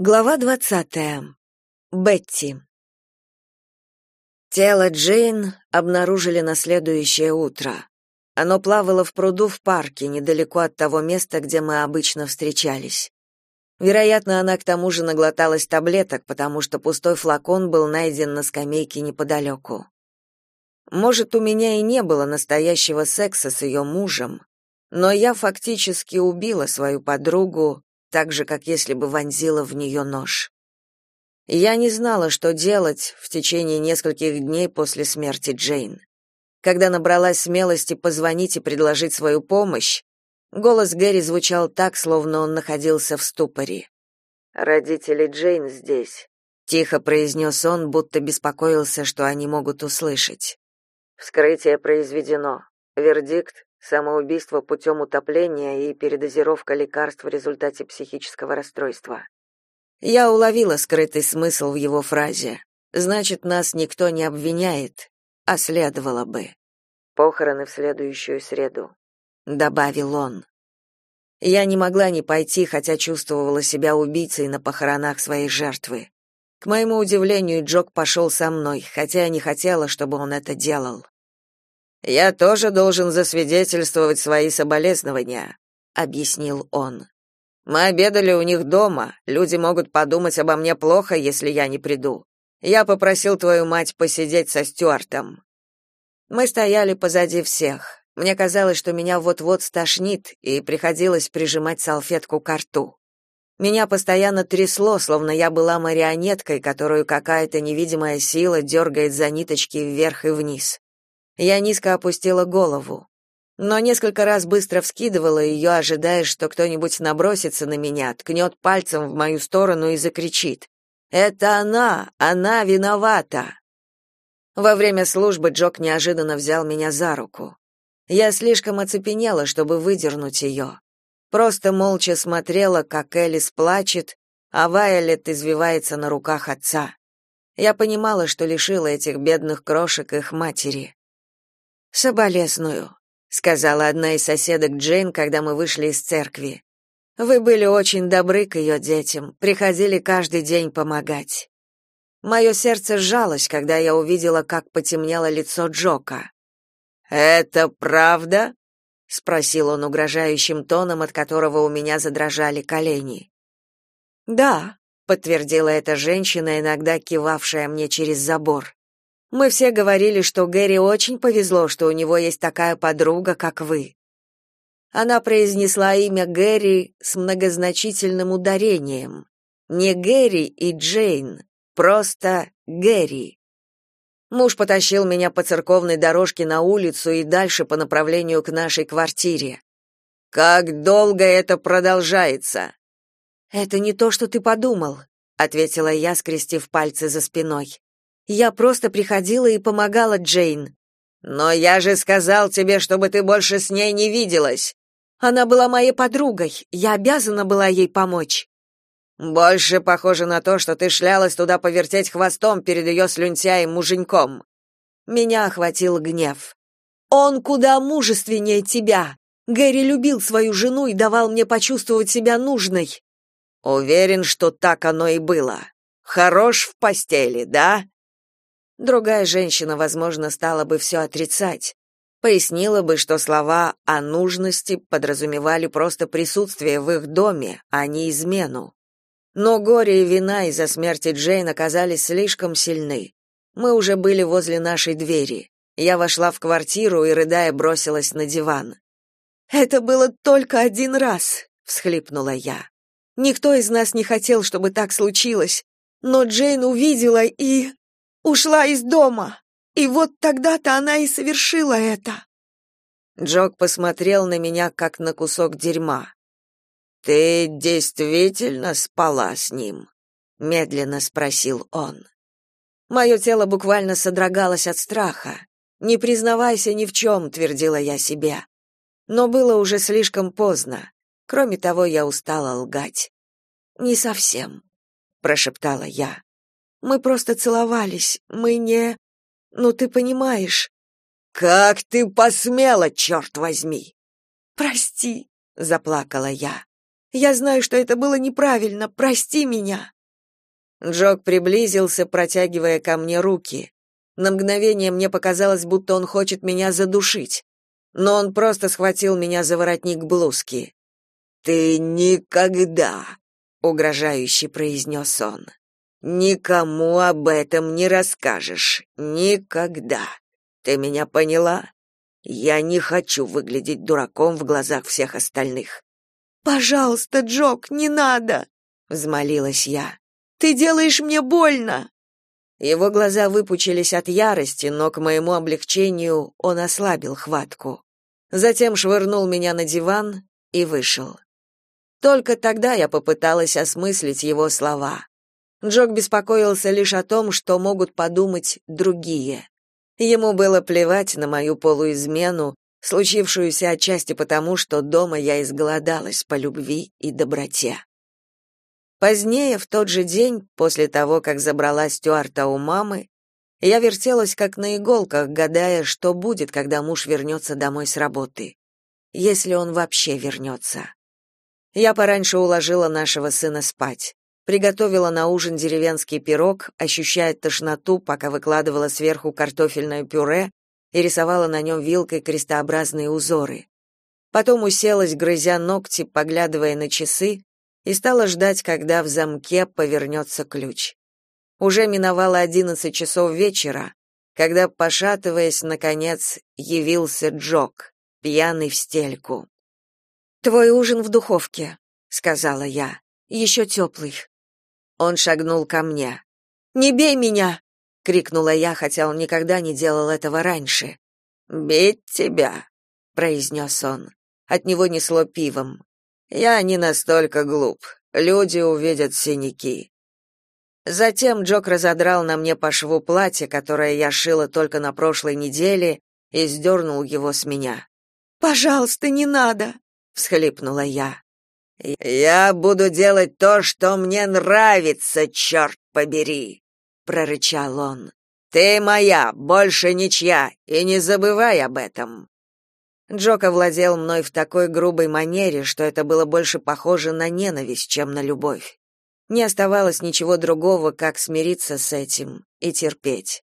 Глава двадцатая. Бетти. Тело Джейн обнаружили на следующее утро. Оно плавало в пруду в парке, недалеко от того места, где мы обычно встречались. Вероятно, она к тому же наглоталась таблеток, потому что пустой флакон был найден на скамейке неподалеку. Может, у меня и не было настоящего секса с ее мужем, но я фактически убила свою подругу, так же, как если бы вонзила в нее нож. Я не знала, что делать в течение нескольких дней после смерти Джейн. Когда набралась смелости позвонить и предложить свою помощь, голос Гэри звучал так, словно он находился в ступоре. «Родители Джейн здесь», — тихо произнес он, будто беспокоился, что они могут услышать. «Вскрытие произведено. Вердикт самоубийство путем утопления и передозировка лекарств в результате психического расстройства. Я уловила скрытый смысл в его фразе. Значит, нас никто не обвиняет, а следовало бы. Похороны в следующую среду, добавил он. Я не могла не пойти, хотя чувствовала себя убийцей на похоронах своей жертвы. К моему удивлению, Джок пошел со мной, хотя я не хотела, чтобы он это делал. Я тоже должен засвидетельствовать свои соболезнования, объяснил он. Мы обедали у них дома. Люди могут подумать обо мне плохо, если я не приду. Я попросил твою мать посидеть со Стюартом. Мы стояли позади всех. Мне казалось, что меня вот-вот стошнит, и приходилось прижимать салфетку к рту. Меня постоянно трясло, словно я была марионеткой, которую какая-то невидимая сила дергает за ниточки вверх и вниз. Я низко опустила голову, но несколько раз быстро вскидывала ее, ожидая, что кто-нибудь набросится на меня, ткнет пальцем в мою сторону и закричит. «Это она! Она виновата!» Во время службы Джок неожиданно взял меня за руку. Я слишком оцепенела, чтобы выдернуть ее. Просто молча смотрела, как Элис плачет, а Вайолет извивается на руках отца. Я понимала, что лишила этих бедных крошек их матери. «Соболезную», — сказала одна из соседок Джейн, когда мы вышли из церкви. «Вы были очень добры к ее детям, приходили каждый день помогать». Мое сердце сжалось, когда я увидела, как потемнело лицо Джока. «Это правда?» — спросил он угрожающим тоном, от которого у меня задрожали колени. «Да», — подтвердила эта женщина, иногда кивавшая мне через забор. Мы все говорили, что Гэри очень повезло, что у него есть такая подруга, как вы. Она произнесла имя Гэри с многозначительным ударением. Не Гэри и Джейн, просто Гэри. Муж потащил меня по церковной дорожке на улицу и дальше по направлению к нашей квартире. Как долго это продолжается? Это не то, что ты подумал, ответила я, скрестив пальцы за спиной. Я просто приходила и помогала Джейн. Но я же сказал тебе, чтобы ты больше с ней не виделась. Она была моей подругой. Я обязана была ей помочь. Больше похоже на то, что ты шлялась туда повертеть хвостом перед ее слюнтяем муженьком. Меня охватил гнев. Он куда мужественнее тебя. Гэри любил свою жену и давал мне почувствовать себя нужной. Уверен, что так оно и было. Хорош в постели, да? Другая женщина, возможно, стала бы все отрицать, пояснила бы, что слова о нужности подразумевали просто присутствие в их доме, а не измену. Но горе и вина из-за смерти Джейн оказались слишком сильны. Мы уже были возле нашей двери. Я вошла в квартиру и рыдая бросилась на диван. Это было только один раз, всхлипнула я. Никто из нас не хотел, чтобы так случилось, но Джейн увидела и ушла из дома. И вот тогда-то она и совершила это. Джок посмотрел на меня как на кусок дерьма. Ты действительно спала с ним? медленно спросил он. Мое тело буквально содрогалось от страха. Не признавайся ни в чем», — твердила я себе. Но было уже слишком поздно. Кроме того, я устала лгать. Не совсем, прошептала я. Мы просто целовались. Мы не... Ну, ты понимаешь. Как ты посмела, черт возьми! Прости, заплакала я. Я знаю, что это было неправильно. Прости меня. Джок приблизился, протягивая ко мне руки. На мгновение мне показалось, будто он хочет меня задушить. Но он просто схватил меня за воротник блузки. «Ты никогда», — угрожающе произнес он, — «никому об этом не расскажешь. Никогда. Ты меня поняла? Я не хочу выглядеть дураком в глазах всех остальных». «Пожалуйста, Джок, не надо!» — взмолилась я. Ты делаешь мне больно. Его глаза выпучились от ярости, но к моему облегчению он ослабил хватку. Затем швырнул меня на диван и вышел. Только тогда я попыталась осмыслить его слова. Джок беспокоился лишь о том, что могут подумать другие. Ему было плевать на мою полуизмену, случившуюся отчасти потому, что дома я изголодалась по любви и доброте. Позднее, в тот же день, после того, как забрала Стюарта у мамы, я вертелась как на иголках, гадая, что будет, когда муж вернется домой с работы. Если он вообще вернется. Я пораньше уложила нашего сына спать. Приготовила на ужин деревенский пирог, ощущая тошноту, пока выкладывала сверху картофельное пюре и рисовала на нем вилкой крестообразные узоры. Потом уселась, грызя ногти, поглядывая на часы, и стала ждать, когда в замке повернется ключ. Уже миновало одиннадцать часов вечера, когда, пошатываясь, наконец, явился Джок, пьяный в стельку. «Твой ужин в духовке», — сказала я, — «еще теплый». Он шагнул ко мне. «Не бей меня!» — крикнула я, хотя он никогда не делал этого раньше. «Бить тебя!» — произнес он. От него несло пивом. Я не настолько глуп. Люди увидят синяки. Затем Джок разодрал на мне по шву платье, которое я шила только на прошлой неделе, и сдернул его с меня. «Пожалуйста, не надо!» — всхлипнула я. «Я буду делать то, что мне нравится, черт побери!» — прорычал он. «Ты моя, больше ничья, и не забывай об этом!» Джок овладел мной в такой грубой манере, что это было больше похоже на ненависть, чем на любовь. Не оставалось ничего другого, как смириться с этим и терпеть.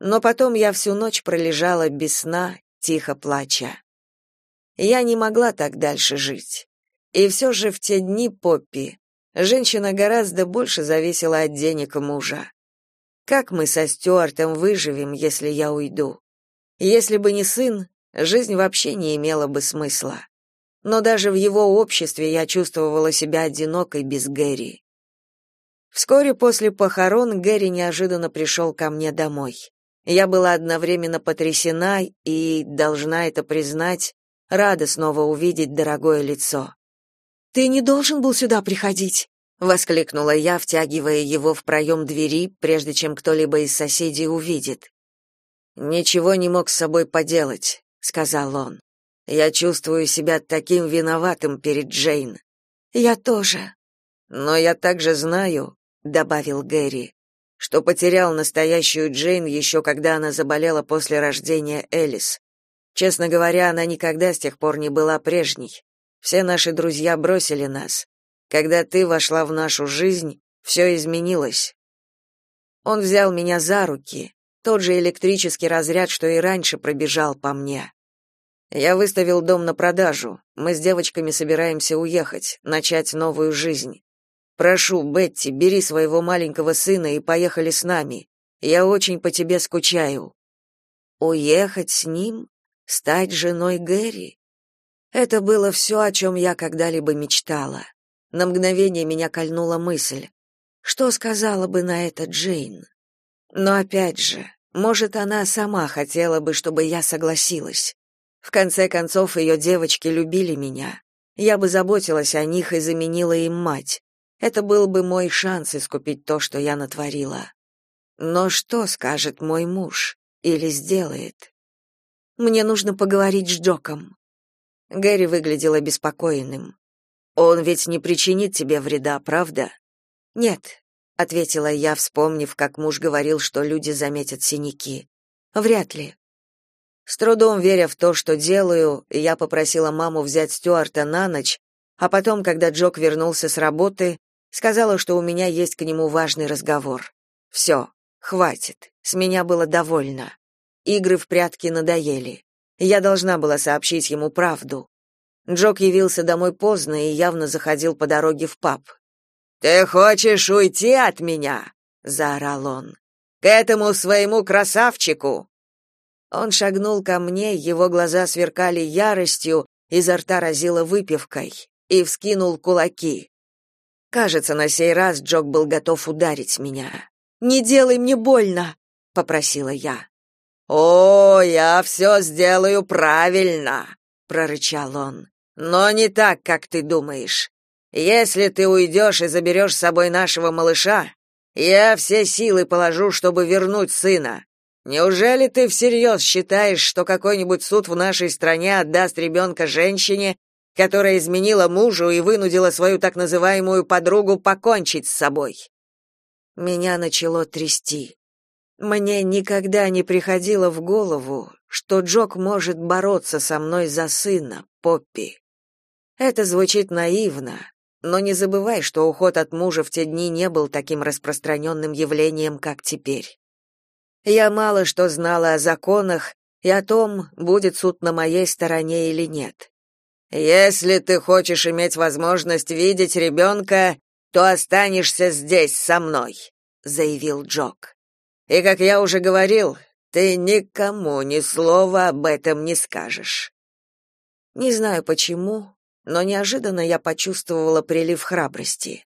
Но потом я всю ночь пролежала без сна, тихо плача. Я не могла так дальше жить. И все же в те дни Поппи женщина гораздо больше зависела от денег мужа. Как мы со Стюартом выживем, если я уйду? Если бы не сын, жизнь вообще не имела бы смысла. Но даже в его обществе я чувствовала себя одинокой без Гэри. Вскоре после похорон Гэри неожиданно пришел ко мне домой. Я была одновременно потрясена и, должна это признать, рада снова увидеть дорогое лицо. «Ты не должен был сюда приходить», — воскликнула я, втягивая его в проем двери, прежде чем кто-либо из соседей увидит. Ничего не мог с собой поделать сказал он. Я чувствую себя таким виноватым перед Джейн. Я тоже. Но я также знаю, добавил Гэри, что потерял настоящую Джейн еще когда она заболела после рождения Элис. Честно говоря, она никогда с тех пор не была прежней. Все наши друзья бросили нас. Когда ты вошла в нашу жизнь, все изменилось. Он взял меня за руки, тот же электрический разряд, что и раньше пробежал по мне. Я выставил дом на продажу. Мы с девочками собираемся уехать, начать новую жизнь. Прошу, Бетти, бери своего маленького сына и поехали с нами. Я очень по тебе скучаю. Уехать с ним, стать женой Гэри. Это было все, о чем я когда-либо мечтала. На мгновение меня кольнула мысль: что сказала бы на это Джейн? Но опять же, может, она сама хотела бы, чтобы я согласилась. В конце концов, ее девочки любили меня. Я бы заботилась о них и заменила им мать. Это был бы мой шанс искупить то, что я натворила. Но что скажет мой муж или сделает? Мне нужно поговорить с Джоком. Гэри выглядел обеспокоенным. Он ведь не причинит тебе вреда, правда? Нет, ответила я, вспомнив, как муж говорил, что люди заметят синяки. Вряд ли. С трудом веря в то, что делаю, я попросила маму взять Стюарта на ночь, а потом, когда Джок вернулся с работы, сказала, что у меня есть к нему важный разговор. Все, хватит, с меня было довольно. Игры в прятки надоели. Я должна была сообщить ему правду. Джок явился домой поздно и явно заходил по дороге в паб. «Ты хочешь уйти от меня?» — заорал он. «К этому своему красавчику!» Он шагнул ко мне, его глаза сверкали яростью, изо рта разило выпивкой, и вскинул кулаки. Кажется, на сей раз Джок был готов ударить меня. «Не делай мне больно!» — попросила я. «О, я все сделаю правильно!» — прорычал он. «Но не так, как ты думаешь. Если ты уйдешь и заберешь с собой нашего малыша, я все силы положу, чтобы вернуть сына. Неужели ты всерьез считаешь, что какой-нибудь суд в нашей стране отдаст ребенка женщине, которая изменила мужу и вынудила свою так называемую подругу покончить с собой?» Меня начало трясти. Мне никогда не приходило в голову, что Джок может бороться со мной за сына, Поппи. Это звучит наивно, но не забывай, что уход от мужа в те дни не был таким распространенным явлением, как теперь. Я мало что знала о законах и о том, будет суд на моей стороне или нет. Если ты хочешь иметь возможность видеть ребенка, то останешься здесь со мной, заявил Джок. И как я уже говорил, ты никому ни слова об этом не скажешь. Не знаю почему, но неожиданно я почувствовала прилив храбрости.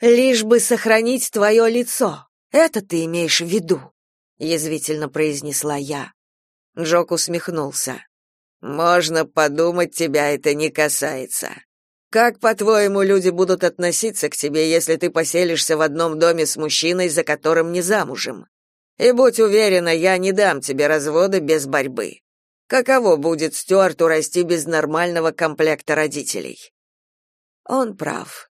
Лишь бы сохранить твое лицо. Это ты имеешь в виду, язвительно произнесла я. Джок усмехнулся. Можно подумать, тебя это не касается. Как, по-твоему, люди будут относиться к тебе, если ты поселишься в одном доме с мужчиной, за которым не замужем? И будь уверена, я не дам тебе развода без борьбы. Каково будет Стюарту расти без нормального комплекта родителей? Он прав.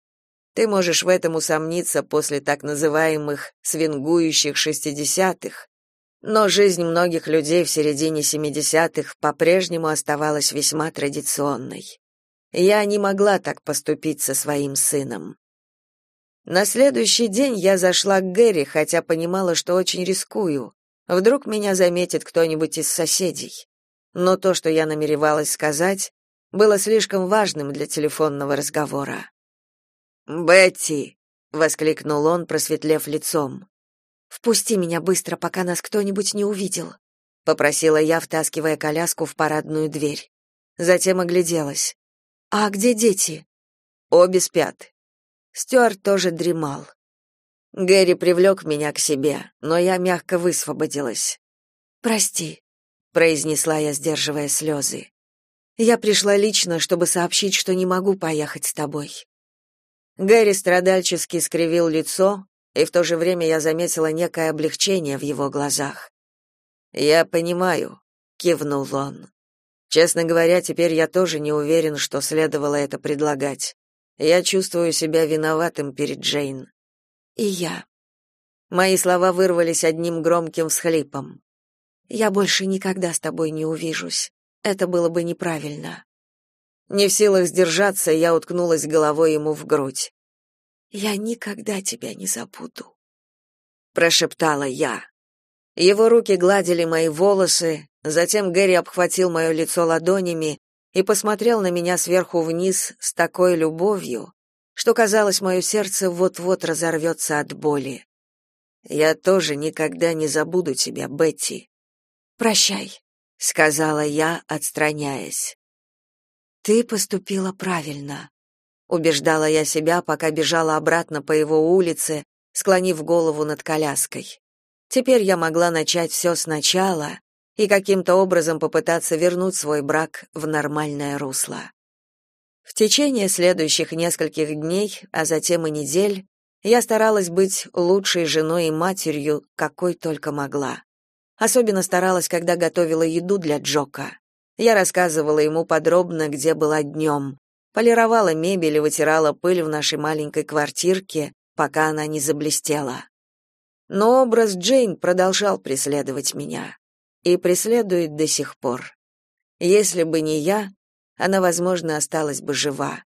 Ты можешь в этом усомниться после так называемых свингующих шестидесятых, но жизнь многих людей в середине семидесятых по-прежнему оставалась весьма традиционной. Я не могла так поступить со своим сыном. На следующий день я зашла к Гэри, хотя понимала, что очень рискую. Вдруг меня заметит кто-нибудь из соседей но то, что я намеревалась сказать, было слишком важным для телефонного разговора. «Бетти!» — воскликнул он, просветлев лицом. «Впусти меня быстро, пока нас кто-нибудь не увидел», — попросила я, втаскивая коляску в парадную дверь. Затем огляделась. «А где дети?» «Обе спят». Стюарт тоже дремал. Гэри привлек меня к себе, но я мягко высвободилась. «Прости», произнесла я, сдерживая слезы. Я пришла лично, чтобы сообщить, что не могу поехать с тобой. Гэри страдальчески скривил лицо, и в то же время я заметила некое облегчение в его глазах. Я понимаю, кивнул он. Честно говоря, теперь я тоже не уверен, что следовало это предлагать. Я чувствую себя виноватым перед Джейн. И я. Мои слова вырвались одним громким всхлипом. Я больше никогда с тобой не увижусь. Это было бы неправильно. Не в силах сдержаться, я уткнулась головой ему в грудь. Я никогда тебя не забуду, прошептала я. Его руки гладили мои волосы, затем Гэри обхватил мое лицо ладонями и посмотрел на меня сверху вниз с такой любовью, что казалось, мое сердце вот-вот разорвется от боли. Я тоже никогда не забуду тебя, Бетти. Прощай, сказала я, отстраняясь. Ты поступила правильно, убеждала я себя, пока бежала обратно по его улице, склонив голову над коляской. Теперь я могла начать все сначала и каким-то образом попытаться вернуть свой брак в нормальное русло. В течение следующих нескольких дней, а затем и недель, я старалась быть лучшей женой и матерью, какой только могла. Особенно старалась, когда готовила еду для Джока. Я рассказывала ему подробно, где была днем. Полировала мебель и вытирала пыль в нашей маленькой квартирке, пока она не заблестела. Но образ Джейн продолжал преследовать меня. И преследует до сих пор. Если бы не я, она, возможно, осталась бы жива.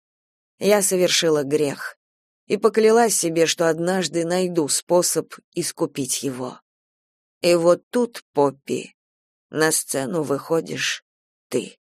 я совершила грех и поклялась себе, что однажды найду способ искупить его. И вот тут, Поппи, на сцену выходишь ты.